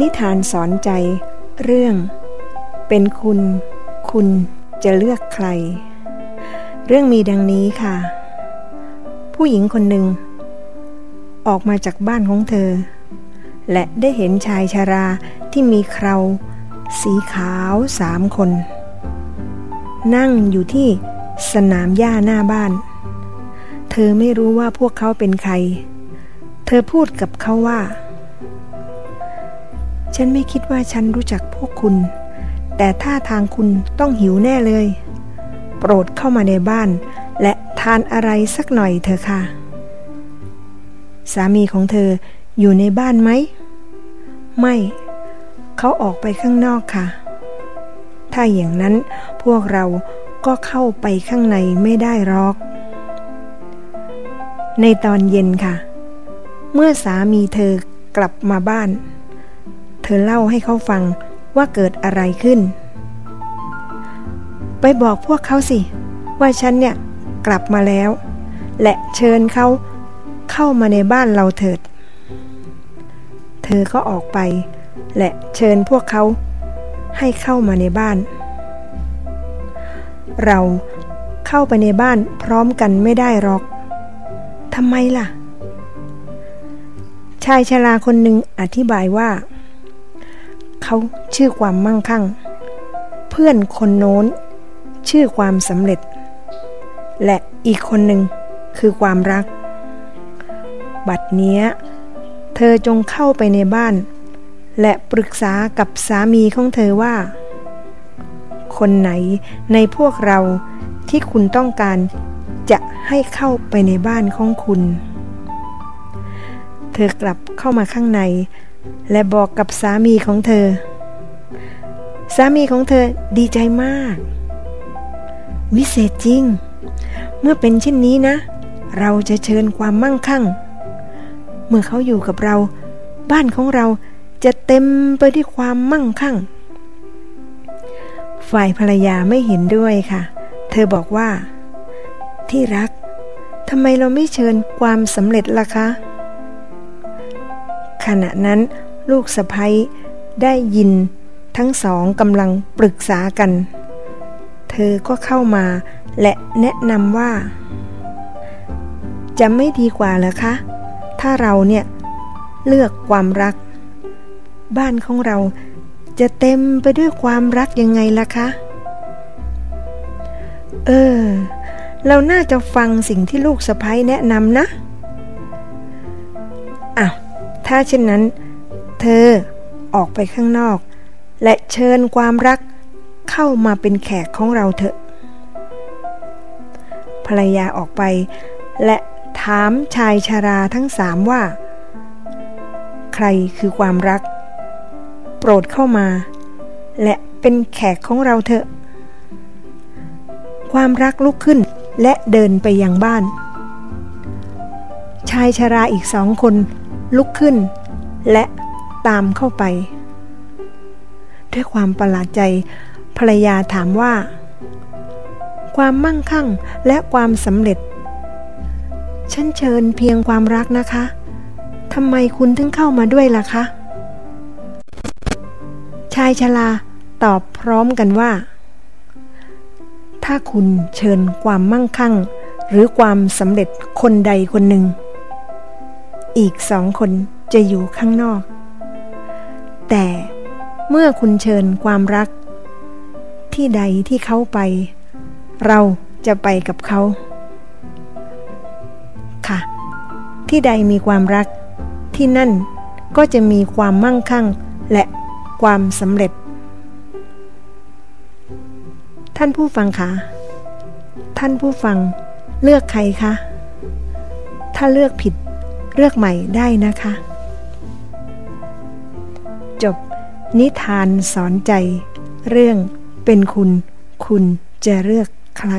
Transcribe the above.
นิทานสอนใจ เรื่อง เป็นคุณ คุณจะเลือกใคร เรื่องมีดังนี้ค่ะ ผู้หญิงคนหนึ่ง ออกมาจากบ้านของเธอ และได้เห็นชายชาราที่มีเคราสีขาวสามคน นั่งอยู่ที่สนามหญ้าหน้าบ้าน เธอไม่รู้ว่าพวกเขาเป็นใคร เธอพูดกับเขาว่า ฉันไม่คิดว่าฉันรู้จักพวกคุณ แต่ท่าทางคุณต้องหิวแน่เลย โปรดเข้ามาในบ้าน และทานอะไรสักหน่อยเถอะค่ะ สามีของเธออยู่ในบ้านไหม ไม่ เขาออกไปข้างนอกค่ะ ถ้าอย่างนั้นพวกเราก็เข้าไปข้างในไม่ได้หรอก ในตอนเย็นค่ะ เมื่อสามีเธอกลับมาบ้าน เธอเล่าให้เขาฟังว่าเกิดอะไรขึ้น ไปบอกพวกเขาสิ ว่าฉันเนี่ยกลับมาแล้ว และเชิญเขาเข้ามาในบ้านเราเถิด เธอก็ออกไป และเชิญพวกเขาให้เข้ามาในบ้าน เราเข้าไปในบ้านพร้อมกันไม่ได้หรอกทำไมล่ะ ชายชราคนหนึ่งอธิบายว่า เขาชื่อความมั่งคั่ง เพื่อนคนโน้น ชื่อความสำเร็จ และอีกคนหนึ่งคือความรัก บัดเนี้ย เธอจงเข้าไปในบ้าน และปรึกษากับสามีของเธอว่า คนไหนในพวกเราที่คุณต้องการจะให้เข้าไปในบ้านของคุณ เธอกลับเข้ามาข้างใน และบอกกับสามีของเธอ สามีของเธอดีใจมาก วิเศษจริง เมื่อเป็นเช่นนี้นะ เราจะเชิญความมั่งคั่ง เมื่อเขาอยู่กับเรา บ้านของเราจะเต็มไปด้วยความมั่งคั่ง ฝ่ายภรรยาไม่เห็นด้วยค่ะ เธอบอกว่า ที่รักทำไมเราไม่เชิญความสำเร็จล่ะคะ ขณะนั้นลูกสะพ้ยได้ยินทั้งสองกำลังปรึกษากัน เธอก็เข้ามาและแนะนำว่า จะไม่ดีกว่าเหรอคะ ถ้าเราเนี่ยเลือกความรัก บ้านของเราจะเต็มไปด้วยความรักยังไงล่ะคะ เออ เราน่าจะฟังสิ่งที่ลูกสะพ้ยแนะนำนะ อ้าว ถ้าเช่นนั้น เธอออกไปข้างนอก และเชิญความรักเข้ามาเป็นแขกของเราเถอะ ภรรยาออกไป และถามชายชาราทั้งสามว่า ใครคือความรัก โปรดเข้ามา และเป็นแขกของเราเถอะ ความรักลุกขึ้นและเดินไปยังบ้าน ชายชาราอีกสองคน ลุกขึ้น และตามเข้าไป ด้วยความประหลาดใจภรรยาถามว่า ความมั่งคั่งและความสำเร็จ ฉันเชิญเพียงความรักนะคะทำไมคุณถึงเข้ามาด้วยล่ะคะ ชายชลาตอบพร้อมกันว่า ถ้าคุณเชิญความมั่งคั่ง หรือความสำเร็จคนใดคนหนึ่ง อีกสองคนจะอยู่ข้างนอก แต่เมื่อคุณเชิญความรัก ที่ใดที่เขาไป เราจะไปกับเขา ค่ะ ที่ใดมีความรักที่นั่นก็จะมีความมั่งคั่งและความสำเร็จ ท่านผู้ฟังคะท่านผู้ฟังเลือกใครคะ ถ้าเลือกผิด เลือกใหม่ได้นะคะ จบนิทานสอนใจ เรื่องเป็นคุณ คุณจะเลือกใคร